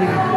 i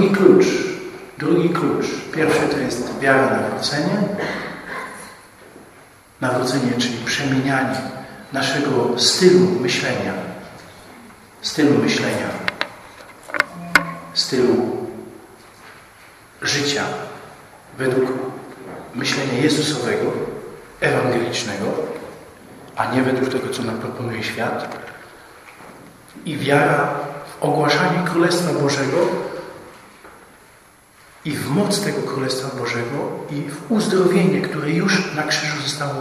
Drugi klucz. Drugi klucz. Pierwszy to jest wiara nawrócenie. Nawrócenie, czyli przemienianie naszego stylu myślenia. Stylu myślenia. Stylu życia według myślenia Jezusowego, ewangelicznego, a nie według tego, co nam proponuje świat. I wiara w ogłaszanie Królestwa Bożego i w moc tego Królestwa Bożego i w uzdrowienie, które już na krzyżu zostało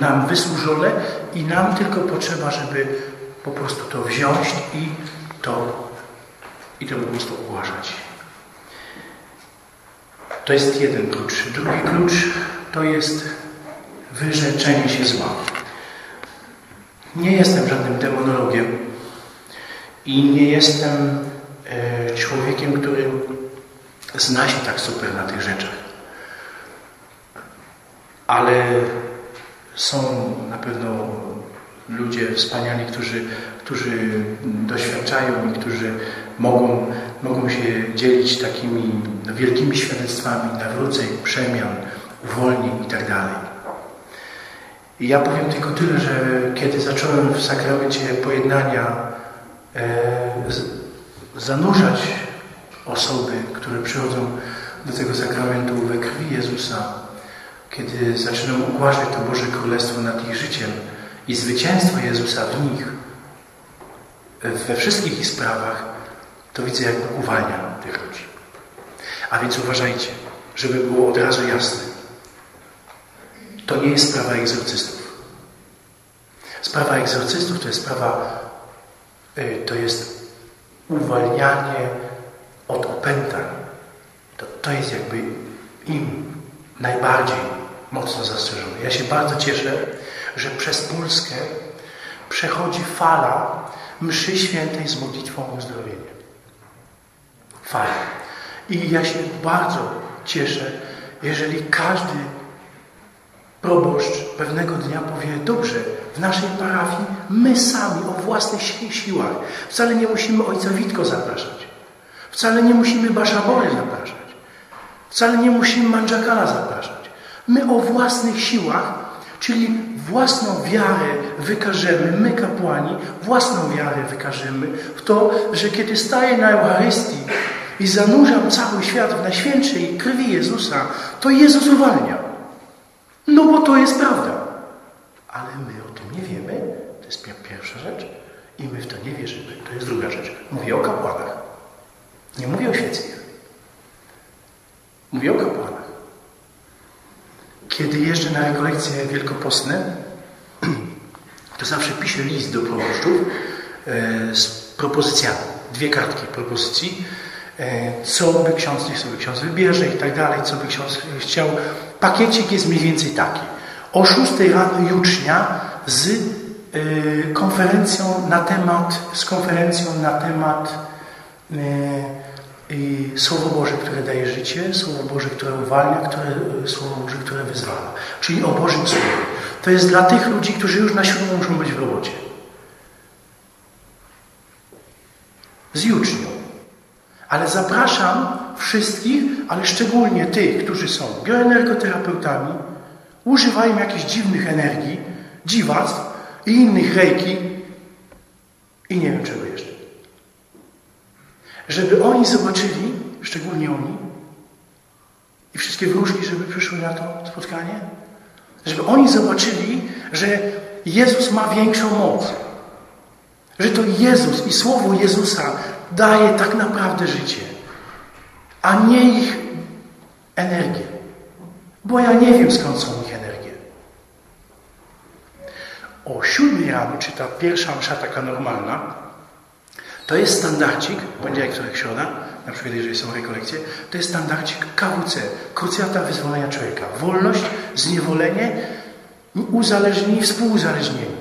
nam wysłużone i nam tylko potrzeba, żeby po prostu to wziąć i to, i to po prostu ogłaszać. To jest jeden klucz. Drugi klucz to jest wyrzeczenie się zła. Nie jestem żadnym demonologiem i nie jestem e, człowiekiem, który zna się tak super na tych rzeczach. Ale są na pewno ludzie wspaniali, którzy, którzy doświadczają i którzy mogą, mogą się dzielić takimi wielkimi świadectwami nawróceń, przemian, uwolnień itd. I ja powiem tylko tyle, że kiedy zacząłem w sakramencie pojednania e, z, zanurzać osoby, które przychodzą do tego sakramentu we krwi Jezusa, kiedy zaczynam ogłaszać to Boże Królestwo nad ich życiem i zwycięstwo Jezusa w nich, we wszystkich ich sprawach, to widzę, jak Bóg uwalnia tych ludzi. A więc uważajcie, żeby było od razu jasne. To nie jest sprawa egzorcystów. Sprawa egzorcystów to jest sprawa, to jest uwalnianie od opętań. To, to jest jakby im najbardziej mocno zastrzeżone. Ja się bardzo cieszę, że przez Polskę przechodzi fala mszy świętej z modlitwą o uzdrowienie. Fala. I ja się bardzo cieszę, jeżeli każdy proboszcz pewnego dnia powie, dobrze, w naszej parafii my sami o własnych siłach. Wcale nie musimy ojca Witko zapraszać. Wcale nie musimy Baszabory zapraszać. Wcale nie musimy Mandżakala zapraszać. My o własnych siłach, czyli własną wiarę wykażemy, my kapłani, własną wiarę wykażemy w to, że kiedy staję na Eucharystii i zanurzam cały świat w najświętszej krwi Jezusa, to Jezus uwalnia. No bo to jest prawda. Ale my o tym nie wiemy. To jest pierwsza rzecz. I my w to nie wierzymy. To jest druga rzecz. Mówię o kapłanach. Nie mówię o świeckich. Mówię o kapłanach. Kiedy jeżdżę na rekolekcje wielkopostne, to zawsze piszę list do proboszczów e, z propozycjami. Dwie kartki propozycji. E, co by ksiądz, niech sobie ksiądz wybierze i tak dalej, co by ksiądz chciał. Pakiecik jest mniej więcej taki. O 6 rano jucznia z e, konferencją na temat, z konferencją na temat i Słowo Boże, które daje życie, Słowo Boże, które uwalnia, które, Słowo Boże, które wyzwala. Czyli o Bożym Słowie. To jest dla tych ludzi, którzy już na siódmą muszą być w robocie. Z jucznią. Ale zapraszam wszystkich, ale szczególnie tych, którzy są bioenergoterapeutami, używają jakichś dziwnych energii, dziwactw i innych rejki i nie wiem czego jeszcze. Żeby oni zobaczyli, szczególnie oni, i wszystkie wróżki, żeby przyszły na to spotkanie, żeby oni zobaczyli, że Jezus ma większą moc. Że to Jezus i Słowo Jezusa daje tak naprawdę życie, a nie ich energię. Bo ja nie wiem skąd są ich energie. O siódmej rano, czy ta pierwsza msza taka normalna, to jest standardzik, poniedziałek, wtorek, środa, na przykład jeżeli są rekolekcje, to jest standardzik KWC, krucjata wyzwolenia człowieka. Wolność, zniewolenie, uzależnienie współuzależnienie.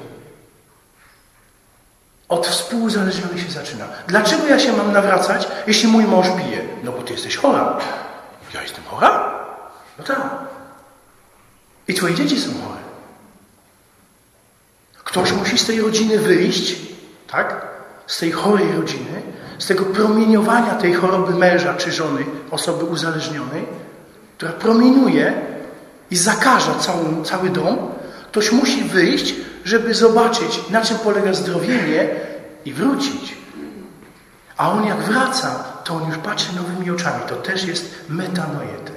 Od współuzależnionych się zaczyna. Dlaczego ja się mam nawracać, jeśli mój mąż pije? No bo ty jesteś chora. Ja jestem chora? No tak. I twoje dzieci są chore. Ktoś musi z tej rodziny wyjść, tak? Z tej chorej rodziny, z tego promieniowania tej choroby męża czy żony, osoby uzależnionej, która promieniuje i zakaża cały, cały dom, ktoś musi wyjść, żeby zobaczyć, na czym polega zdrowienie i wrócić. A on jak wraca, to on już patrzy nowymi oczami. To też jest metanoete.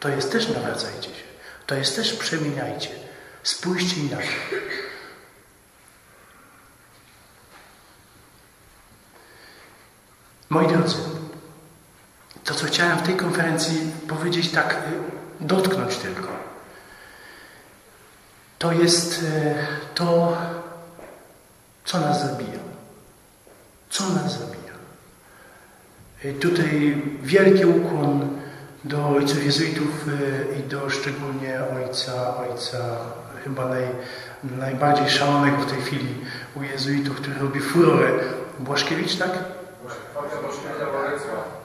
To jest też nawracajcie się. To jest też przemieniajcie. Spójrzcie inaczej. Moi drodzy, to co chciałem w tej konferencji powiedzieć, tak y, dotknąć tylko, to jest y, to, co nas zabija. Co nas zabija. Y, tutaj wielki ukłon do ojców jezuitów i do szczególnie ojca, ojca chyba naj, najbardziej szalonego w tej chwili u jezuitów, który robi furorę. Błaszkiewicz, tak?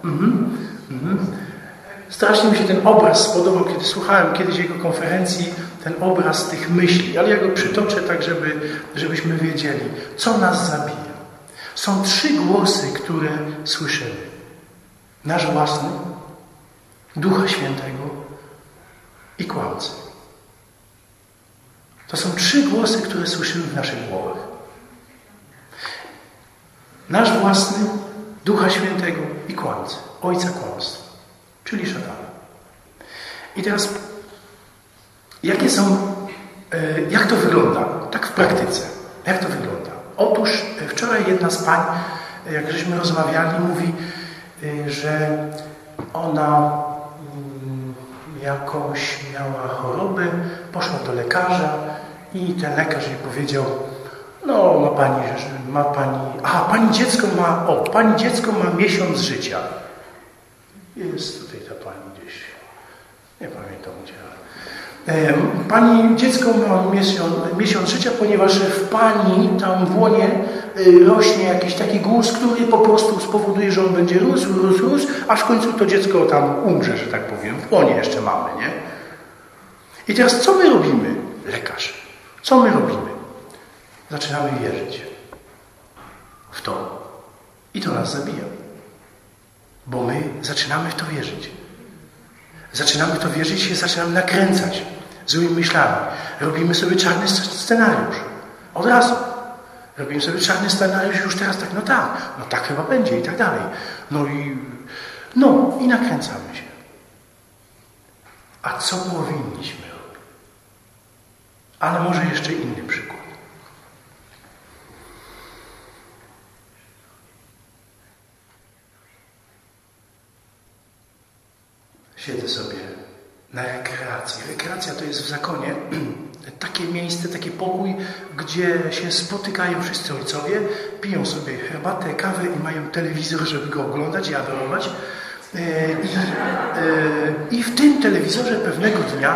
Mhm. Mhm. Strasznie mi się ten obraz spodobał, kiedy słuchałem kiedyś jego konferencji, ten obraz tych myśli, ale ja go przytoczę tak, żeby, żebyśmy wiedzieli, co nas zabija. Są trzy głosy, które słyszymy. Nasz własny, Ducha Świętego i kłamcy. To są trzy głosy, które słyszymy w naszych głowach. Nasz własny, Ducha Świętego i kłamcy, ojca kłamstwa, czyli szatana. I teraz, jakie są, e, jak to wygląda, tak w praktyce? Jak to wygląda? Otóż e, wczoraj jedna z pań, e, jak żeśmy rozmawiali, mówi, że ona mm, jakąś miała chorobę, poszła do lekarza i ten lekarz jej powiedział, no, ma pani, ma pani, a pani dziecko ma, o, pani dziecko ma miesiąc życia. Jest tutaj ta pani gdzieś, nie pamiętam gdzie. Pani dziecko ma miesiąc, miesiąc życia, ponieważ w pani tam w łonie y, rośnie jakiś taki guz, który po prostu spowoduje, że on będzie rósł, rósł, rósł, aż w końcu to dziecko tam umrze, że tak powiem. W łonie jeszcze mamy, nie? I teraz co my robimy, lekarz? Co my robimy? Zaczynamy wierzyć w to. I to nas zabija. Bo my zaczynamy w to wierzyć. Zaczynamy w to wierzyć i zaczynamy nakręcać złymi myślami. Robimy sobie czarny scenariusz. Od razu. Robimy sobie czarny scenariusz już teraz tak, no tak, no tak chyba będzie i tak dalej. No i, no i nakręcamy się. A co powinniśmy robić? Ale może jeszcze inny przykład. Siedzę sobie na rekreacji. Rekreacja to jest w zakonie takie miejsce, taki pokój, gdzie się spotykają wszyscy ojcowie, piją sobie herbatę, kawę i mają telewizor, żeby go oglądać i adorować. E, I, e, I w tym telewizorze pewnego dnia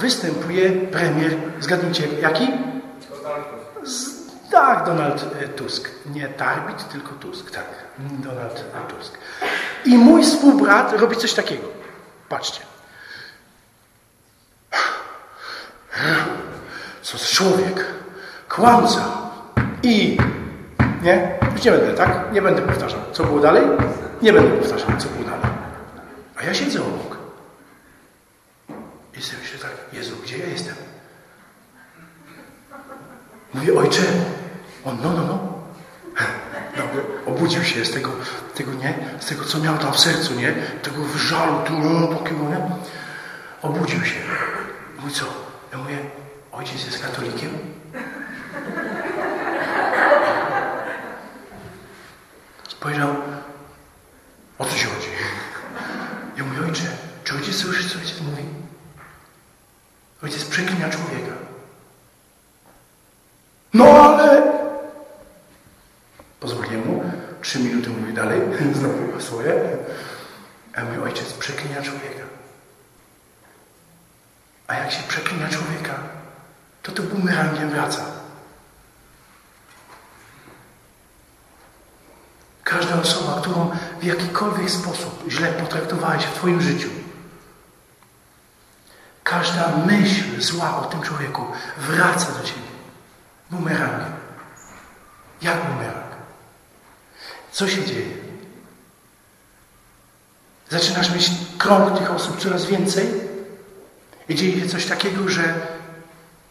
występuje premier, zgadnijcie, jaki? Z, tak, Donald e, Tusk. Nie Tarbit, tylko Tusk, tak. Donald Tusk. I mój współbrat robi coś takiego. Patrzcie. Co z człowiek? Kłamca. I nie? Już nie będę, tak? Nie będę powtarzał. Co było dalej? Nie będę powtarzał, co było dalej. A ja siedzę obok. Sobie myślę tak, Jezu, gdzie ja jestem? Mówię, ojcze, on, no, no, no. Obudził się z tego, tego, nie? Z tego, co miał tam w sercu, nie? Tego żalu, tu, nie? Obudził się. Mówi, co? Ja mówię, ojciec jest katolikiem? Spojrzał, o co się chodzi? Ja mówię, ojcze, czy ojciec słyszy, co ojciec mówi? Ojciec przeklina człowieka. No ale... Pozwoliłem mu. Trzy minuty mówi dalej. Znowu swoje. A mój ojciec przeklina człowieka. A jak się przeklina człowieka, to to bumerangiem wraca. Każda osoba, którą w jakikolwiek sposób źle potraktowałeś w Twoim życiu, każda myśl zła o tym człowieku wraca do Ciebie. Bumerangiem. Jak bumerang? Co się dzieje? Zaczynasz mieć krąg tych osób coraz więcej i dzieje się coś takiego, że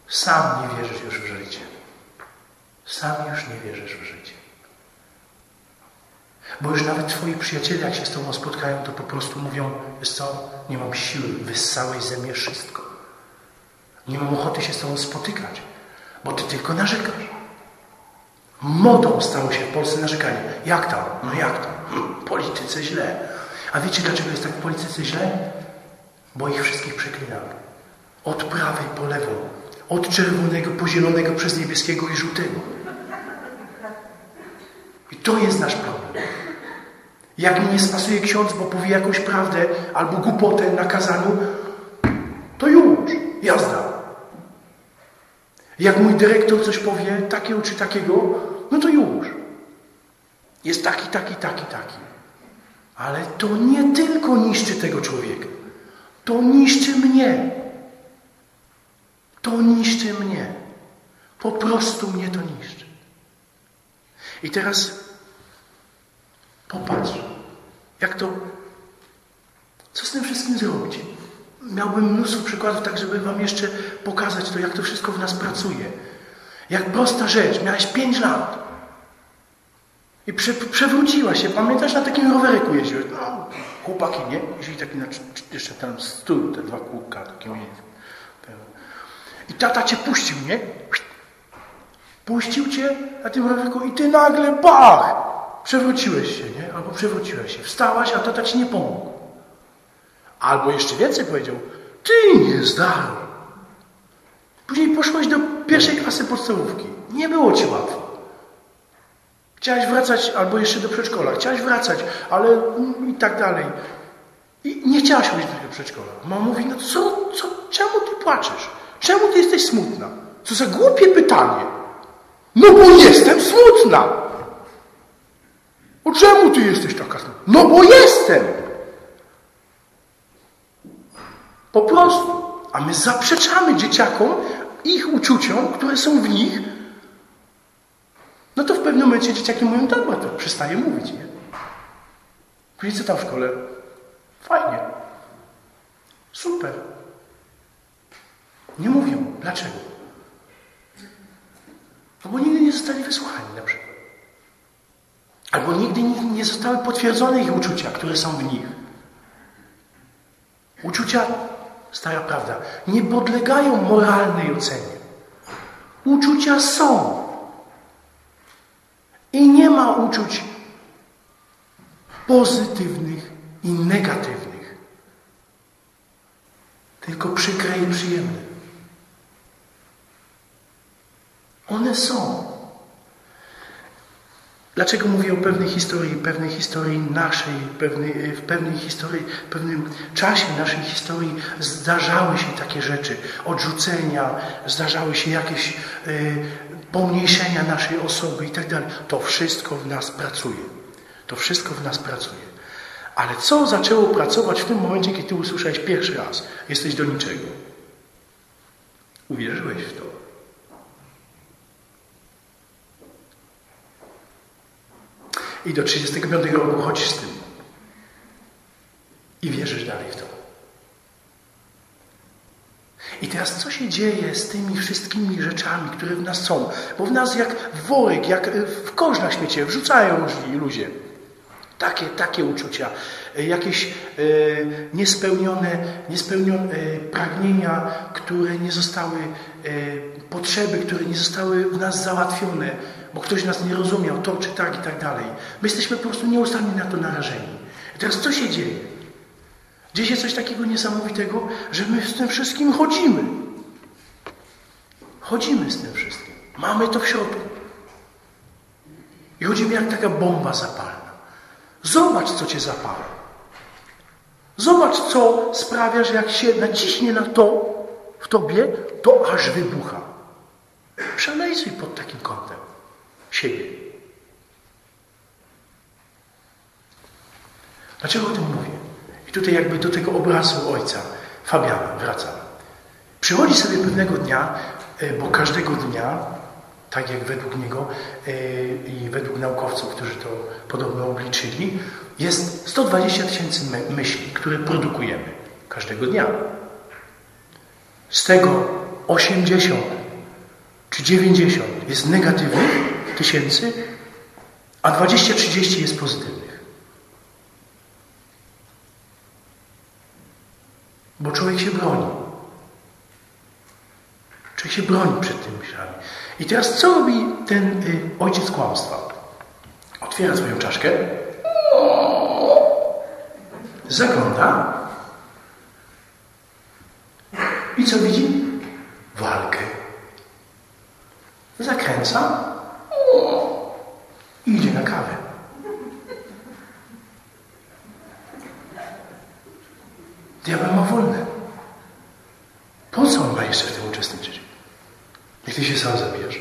sam nie wierzysz już w życie. Sam już nie wierzysz w życie. Bo już nawet twoi przyjaciele, jak się z tobą spotkają, to po prostu mówią, wiesz co, nie mam siły, wyssałeś ze mnie wszystko. Nie mam ochoty się z tobą spotykać, bo ty tylko narzekasz. Modą stało się w Polsce narzekanie. Jak tam? No jak tam? Polityce źle. A wiecie dlaczego jest tak w polityce źle? Bo ich wszystkich przeklinamy. Od prawej po lewą. Od czerwonego po zielonego przez niebieskiego i żółtego. I to jest nasz problem. Jak mi nie spasuje ksiądz, bo powie jakąś prawdę albo głupotę na kazaniu, to już, jazda. Jak mój dyrektor coś powie, takiego czy takiego, no to już. Jest taki, taki, taki, taki. Ale to nie tylko niszczy tego człowieka. To niszczy mnie. To niszczy mnie. Po prostu mnie to niszczy. I teraz popatrz, jak to, co z tym wszystkim zrobić? Miałbym mnóstwo przykładów, tak żeby Wam jeszcze pokazać to, jak to wszystko w nas pracuje. Jak prosta rzecz. Miałeś pięć lat. I prze, przewróciła się. Pamiętasz, na takim roweryku jeździłeś? No, chłopaki, nie? Jeździli taki na, jeszcze tam tyłu, te dwa kółka, takie I tata cię puścił, nie? Puścił cię na tym rowerku i ty nagle, bach! Przewróciłeś się, nie? Albo przewróciłeś się. Wstałaś, a tata ci nie pomógł. Albo jeszcze więcej powiedział, ty nie zdarł. Później poszłaś do pierwszej klasy podstawówki. Nie było ci łatwo. Chciałaś wracać, albo jeszcze do przedszkola. Chciałaś wracać, ale i tak dalej. I nie chciałaś chodzić do tego przedszkola. Mama mówi, no co, co, czemu ty płaczesz? Czemu ty jesteś smutna? Co za głupie pytanie. No bo jestem smutna. O czemu ty jesteś taka smutna? No bo jestem. Po prostu. A my zaprzeczamy dzieciakom ich uczuciom, które są w nich. No to w pewnym momencie dzieciaki mówią, dobra, to przestaje mówić, nie? Później co tam w szkole? Fajnie. Super. Nie mówią. Dlaczego? No bo nigdy nie zostali wysłuchani na przykład. Albo nigdy nie zostały potwierdzone ich uczucia, które są w nich. Uczucia Stara prawda. Nie podlegają moralnej ocenie. Uczucia są. I nie ma uczuć pozytywnych i negatywnych. tylko przykre i przyjemne. One są. Dlaczego mówię o pewnej historii, pewnej historii naszej, pewnej, w pewnej historii, pewnym czasie naszej historii zdarzały się takie rzeczy, odrzucenia, zdarzały się jakieś y, pomniejszenia naszej osoby i tak dalej. To wszystko w nas pracuje. To wszystko w nas pracuje. Ale co zaczęło pracować w tym momencie, kiedy ty usłyszałeś pierwszy raz? Jesteś do niczego. Uwierzyłeś w to. I do 35 roku chodzisz z tym. I wierzysz dalej w to. I teraz co się dzieje z tymi wszystkimi rzeczami, które w nas są? Bo w nas jak worek, jak w kosz na śmiecie wrzucają ludzie. Takie, takie uczucia, jakieś e, niespełnione, niespełnione e, pragnienia, które nie zostały, e, potrzeby, które nie zostały w nas załatwione, bo ktoś nas nie rozumiał, to czy tak i tak dalej. My jesteśmy po prostu nieustannie na to narażeni. I teraz co się dzieje? Dzieje się coś takiego niesamowitego, że my z tym wszystkim chodzimy. Chodzimy z tym wszystkim. Mamy to w środku. I chodzimy jak taka bomba zapalna. Zobacz, co cię zapala. Zobacz, co sprawia, że jak się naciśnie na to w tobie, to aż wybucha. Przeanalizuj pod takim kątem siebie. Dlaczego o tym mówię? I tutaj jakby do tego obrazu ojca Fabiana wracam. Przychodzi sobie pewnego dnia, e, bo każdego dnia, tak jak według niego e, i według naukowców, którzy to podobno obliczyli, jest 120 tysięcy myśli, które produkujemy każdego dnia. Z tego 80 czy 90 jest negatywnych, tysięcy, a 20-30 jest pozytywnych. Bo człowiek się broni. Człowiek się broni przed tymi myślami. I teraz co robi ten y, ojciec kłamstwa? Otwiera swoją czaszkę, zagląda i co widzi? Walkę. Zakręca i idzie na kawę. Diabeł ma wolne. Po co on ma jeszcze w tym uczestniczyć? Niech ty się sam zabierz.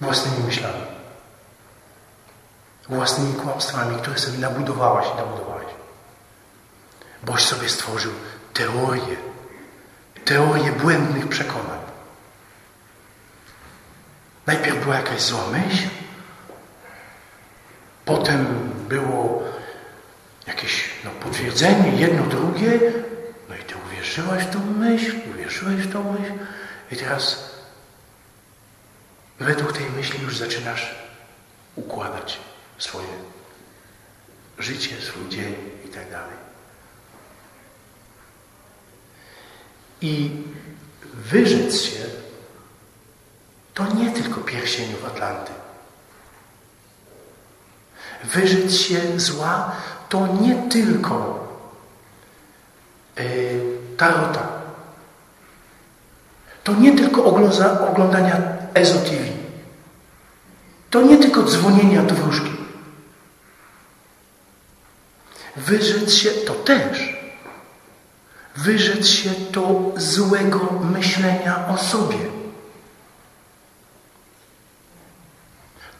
Własnymi myślami. Własnymi kłamstwami, które sobie nabudowałaś i nabudowałeś. Boś sobie stworzył teorię. Teorię błędnych przekonań. Najpierw była jakaś zła myśl, potem było jakieś no, potwierdzenie, jedno, drugie, no i ty uwierzyłaś w tą myśl, uwierzyłeś w tą myśl i teraz według tej myśli już zaczynasz układać swoje życie, swój dzień i tak dalej. I wyrzec się to nie tylko pierścieniów Atlanty. Wyrzec się zła to nie tylko yy, tarota. To nie tylko ogląda, oglądania EZO TV. To nie tylko dzwonienia do wróżki. Wyrzec się to też. Wyrzec się to złego myślenia o sobie.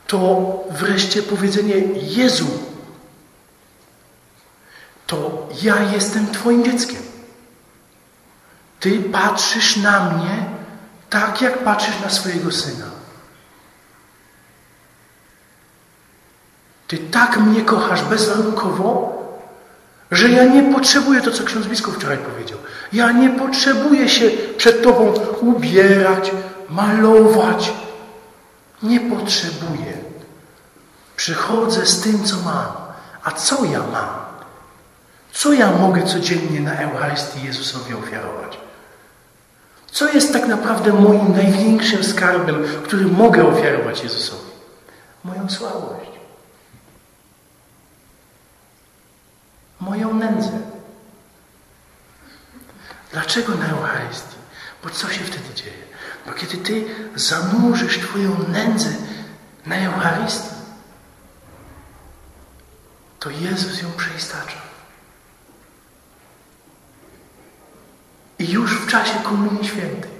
to wreszcie powiedzenie Jezu, to ja jestem Twoim dzieckiem. Ty patrzysz na mnie tak, jak patrzysz na swojego syna. Ty tak mnie kochasz bezwarunkowo, że ja nie potrzebuję to, co ksiądz biskup wczoraj powiedział. Ja nie potrzebuję się przed Tobą ubierać, malować, nie potrzebuję. Przychodzę z tym, co mam. A co ja mam? Co ja mogę codziennie na Eucharystii Jezusowi ofiarować? Co jest tak naprawdę moim największym skarbem, który mogę ofiarować Jezusowi? Moją słabość. Moją nędzę. Dlaczego na Eucharystii? Bo co się wtedy dzieje? Bo kiedy Ty zanurzysz Twoją nędzę na Eucharystii, to Jezus ją przeistacza. I już w czasie Komunii Świętej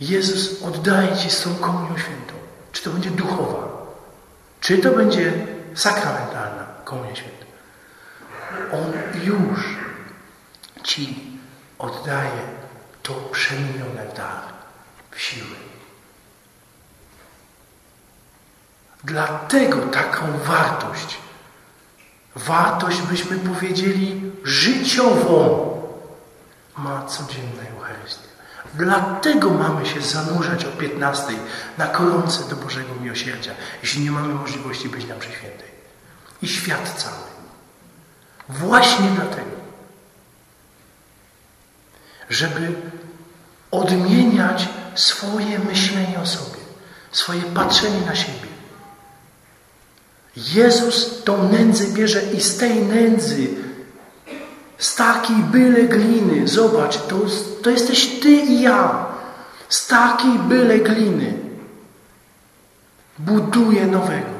Jezus oddaje Ci tą Komunią Świętą. Czy to będzie duchowa, czy to będzie sakramentalna Komunia Święta. On już Ci oddaje to przemienione dar, w siły. Dlatego taką wartość, wartość byśmy powiedzieli życiową, ma codzienna Eucharystia. Dlatego mamy się zanurzać o 15 na koronce do Bożego Miłosierdzia, jeśli nie mamy możliwości być na przeświętej. I świat cały. Właśnie dlatego. Żeby odmieniać swoje myślenie o sobie, swoje patrzenie na siebie. Jezus tą nędzę bierze i z tej nędzy z takiej byle gliny, zobacz, to, to jesteś ty i ja. Z takiej byle gliny buduje nowego.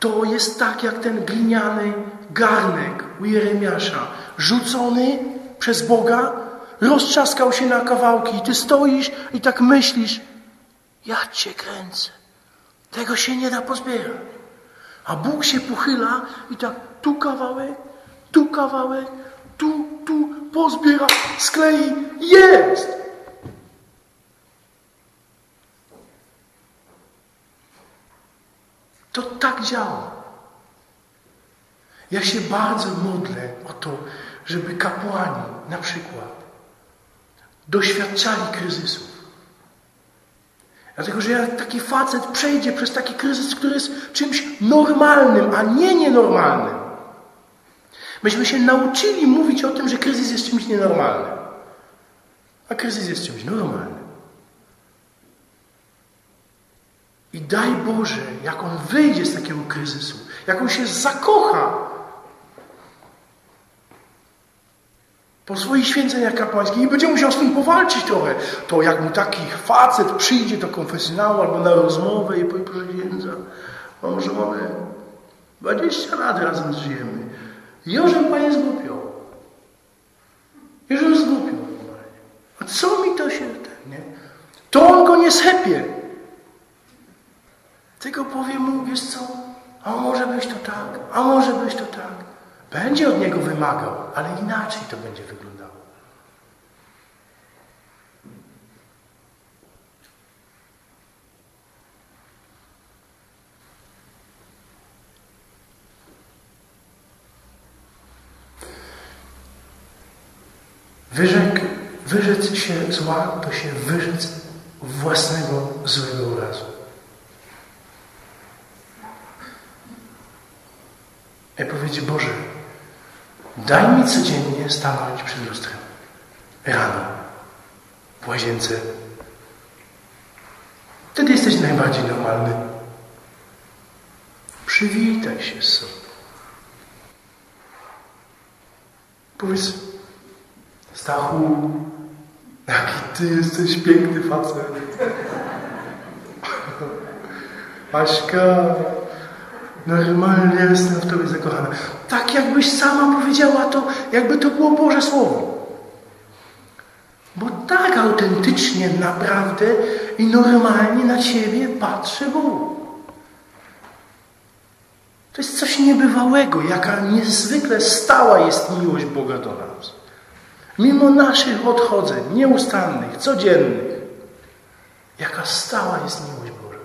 To jest tak jak ten gliniany garnek u Jeremiasza, rzucony przez Boga, roztrzaskał się na kawałki i ty stoisz i tak myślisz, ja cię kręcę. Tego się nie da pozbierać. A Bóg się pochyla i tak tu kawałek, tu kawałek, tu, tu, pozbiera, sklei, jest! To tak działa. Ja się bardzo modlę o to, żeby kapłani na przykład doświadczali kryzysów. Dlatego, że jak taki facet przejdzie przez taki kryzys, który jest czymś normalnym, a nie nienormalnym, Myśmy się nauczyli mówić o tym, że kryzys jest czymś nienormalnym. A kryzys jest czymś normalnym. I daj Boże, jak on wyjdzie z takiego kryzysu, jak on się zakocha po swoich święceniach kapłańskich i będzie musiał z tym powalczyć trochę, to jak mu taki facet przyjdzie do konfesjonału albo na rozmowę i powie, proszę księdza, mam żonę, 20 lat razem żyjemy. Jożem Panie zgłupiał. Jożem zgłupiał. A co mi to się... Nie? To on go nie sepie. Tylko powie mu, wiesz co, a może być to tak, a może być to tak. Będzie od niego wymagał, ale inaczej to będzie wyglądało. Wyrzek, wyrzec się zła to się wyrzec własnego złego urazu. I powiedzieć, Boże, daj mi codziennie stanąć przed lustrem. Rano, w łazience. Wtedy jesteś najbardziej normalny. Przywitaj się z sobą. Powiedz, Stachu, jaki ty jesteś piękny facet. Aśka, normalnie jestem w tobie zakochana. Tak jakbyś sama powiedziała to, jakby to było Boże Słowo. Bo tak autentycznie, naprawdę i normalnie na ciebie patrzy Bóg. To jest coś niebywałego, jaka niezwykle stała jest miłość Boga do nas. Mimo naszych odchodzeń, nieustannych, codziennych, jaka stała jest miłość Boża.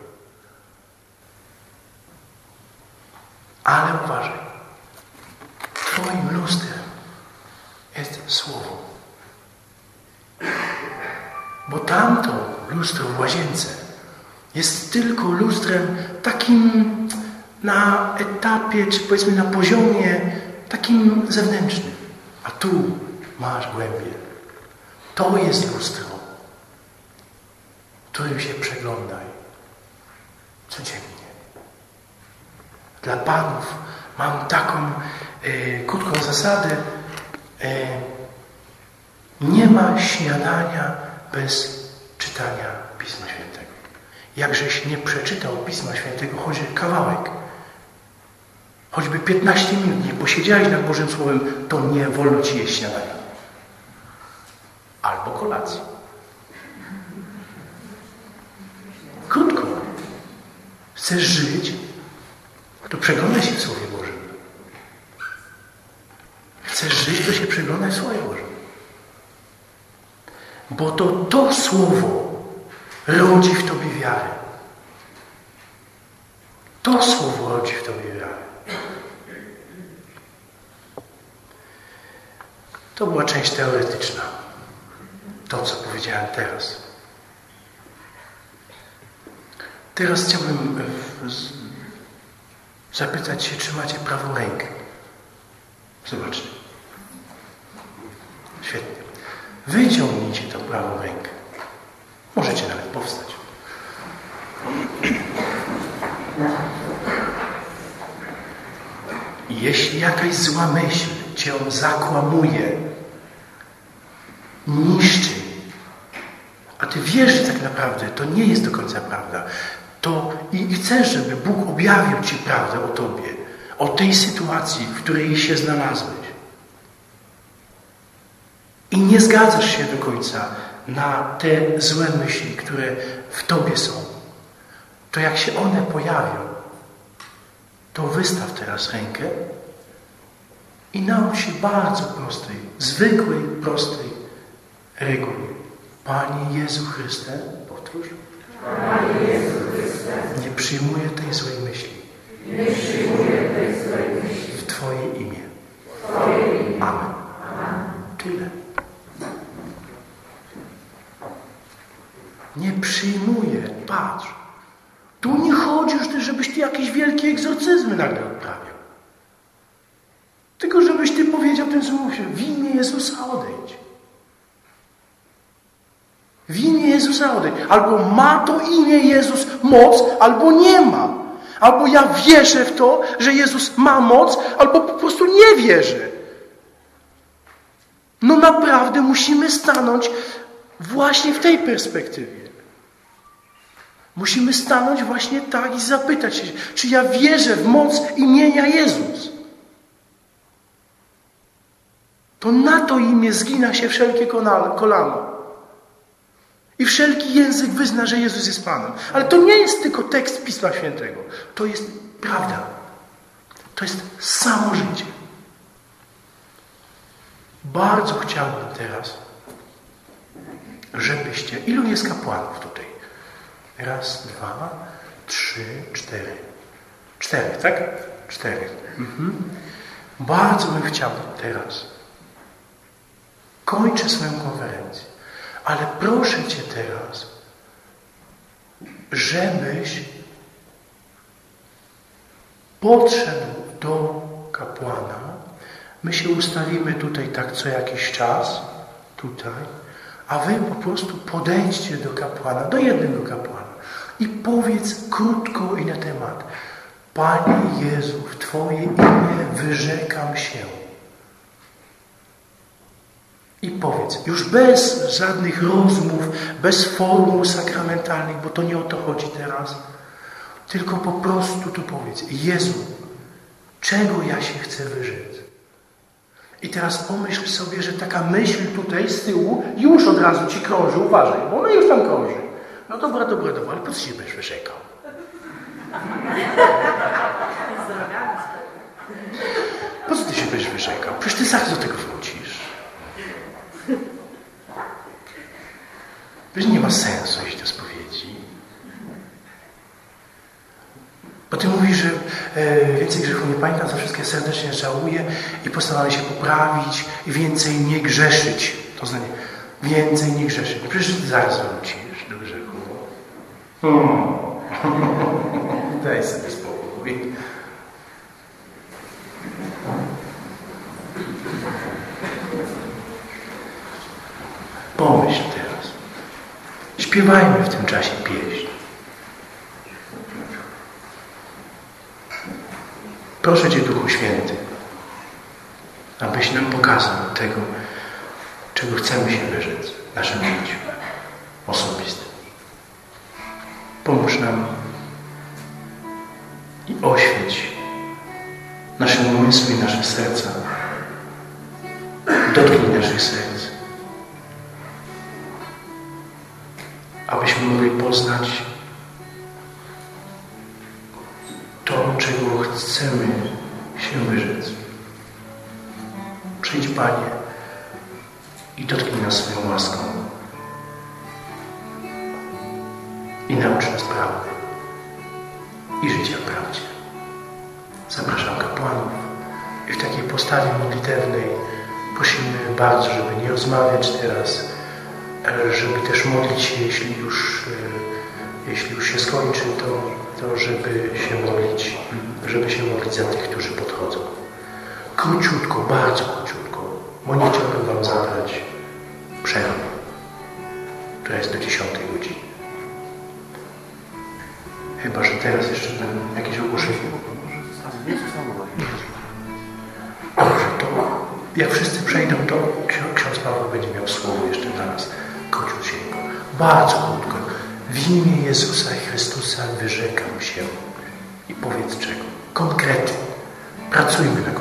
Ale uważaj, Twoim lustrem jest Słowo. Bo tamto lustro w łazience jest tylko lustrem takim na etapie, czy powiedzmy na poziomie takim zewnętrznym. A tu masz głębię. To jest lustro, którym się przeglądaj codziennie. Dla panów mam taką e, krótką zasadę. E, nie ma śniadania bez czytania Pisma Świętego. Jakżeś nie przeczytał Pisma Świętego, choćby kawałek, choćby 15 minut, nie posiedziałeś nad Bożym Słowem, to nie wolno Ci jeść śniadania. Albo kolacji. Krótko. Chcesz żyć, to przeglądaj się w Słowie Bożym. Chcesz żyć, to się przeglądaj w Słowie Bożym. Bo to to Słowo rodzi w Tobie wiarę. To Słowo rodzi w Tobie wiarę. To była część teoretyczna. To, co powiedziałem teraz. Teraz chciałbym e, zapytać się, czy macie prawą rękę. Zobaczcie. Świetnie. Wyciągnijcie tą prawą rękę. Możecie nawet powstać. Jeśli jakaś zła myśl cię zakłamuje, niszczy, wiesz, tak naprawdę to nie jest do końca prawda, to i chcesz, żeby Bóg objawił ci prawdę o tobie, o tej sytuacji, w której się znalazłeś. I nie zgadzasz się do końca na te złe myśli, które w tobie są. To jak się one pojawią, to wystaw teraz rękę i naucz się bardzo prostej, zwykłej, prostej reguły. Panie Jezu Chryste, powtórz. Panie Jezu Chryste, nie przyjmuję tej złej myśli. Nie przyjmuję tej złej myśli. W Twoje imię. W Twoje imię. Amen. Amen. Tyle. Nie przyjmuję. Patrz. Tu nie chodzi już też, żebyś ty jakieś wielkie egzorcyzmy nagle odprawiał. Tylko żebyś ty powiedział ten słów w imię Jezusa odejdź. W odejdź. Albo ma to imię Jezus moc, albo nie ma. Albo ja wierzę w to, że Jezus ma moc, albo po prostu nie wierzę. No naprawdę musimy stanąć właśnie w tej perspektywie. Musimy stanąć właśnie tak i zapytać się, czy ja wierzę w moc imienia Jezus. To na to imię zgina się wszelkie kolano. I wszelki język wyzna, że Jezus jest Panem. Ale to nie jest tylko tekst Pisma Świętego. To jest prawda. To jest samo życie. Bardzo chciałbym teraz, żebyście. Ilu jest kapłanów tutaj? Raz, dwa, trzy, cztery. Cztery, tak? Cztery. Mhm. Bardzo bym chciał teraz. Kończę swoją konferencję. Ale proszę Cię teraz, żebyś podszedł do kapłana. My się ustawimy tutaj tak co jakiś czas, tutaj, a Wy po prostu podejdźcie do kapłana, do jednego kapłana i powiedz krótko i na temat. Panie Jezu, w Twoje imię wyrzekam się i powiedz, już bez żadnych rozmów, bez formuł sakramentalnych, bo to nie o to chodzi teraz, tylko po prostu tu powiedz, Jezu, czego ja się chcę wyrzec? I teraz pomyśl sobie, że taka myśl tutaj z tyłu już od razu ci krąży, uważaj, bo ona już tam krąży. No dobra, dobra, dobra, ale po co się będziesz wyrzekał? Po co ty się będziesz wyrzekał? Przecież ty zaraz do tego wrócisz. Wiesz, nie ma sensu iść do spowiedzi. Bo ty mówisz, że e, więcej grzechu nie pamiętam, za wszystkie serdecznie żałuję i postanawiam się poprawić i więcej nie grzeszyć. To znaczy, więcej nie grzeszyć. Przecież ty zaraz wrócisz do grzechu. Hmm. Daj sobie spokój. Pomyśl teraz. Śpiewajmy w tym czasie pieśń. Proszę Cię, Duchu Święty, abyś nam pokazał tego, czego chcemy się wyrzec w naszym życiu osobistym. Pomóż nam i oświeć nasze umysły i nasze serca. Dotknij naszych serc. Abyśmy mogli poznać to, czego chcemy się wyrzec. Przyjdź, Panie, i dotknij nas swoją łaską. I naucz nas prawdy i życia w prawdzie. Zapraszam kapłanów i w takiej postawie modlitewnej prosimy bardzo, żeby nie rozmawiać teraz, żeby też modlić się, jeśli już, e, jeśli już się skończy, to, to żeby się modlić, żeby się modlić za tych, którzy podchodzą. Króciutko, bardzo króciutko, bo nie chciałbym Wam zabrać przerwy, która jest do 10 godziny. Chyba, że teraz jeszcze będą jakieś ogłoszenie. Dobrze, to jak wszyscy przejdą, to ksiądz Paweł będzie miał słowo jeszcze dla nas króciutko. Bardzo krótko. W imię Jezusa Chrystusa wyrzekam się. I powiedz czego. Konkretnie. Pracujmy na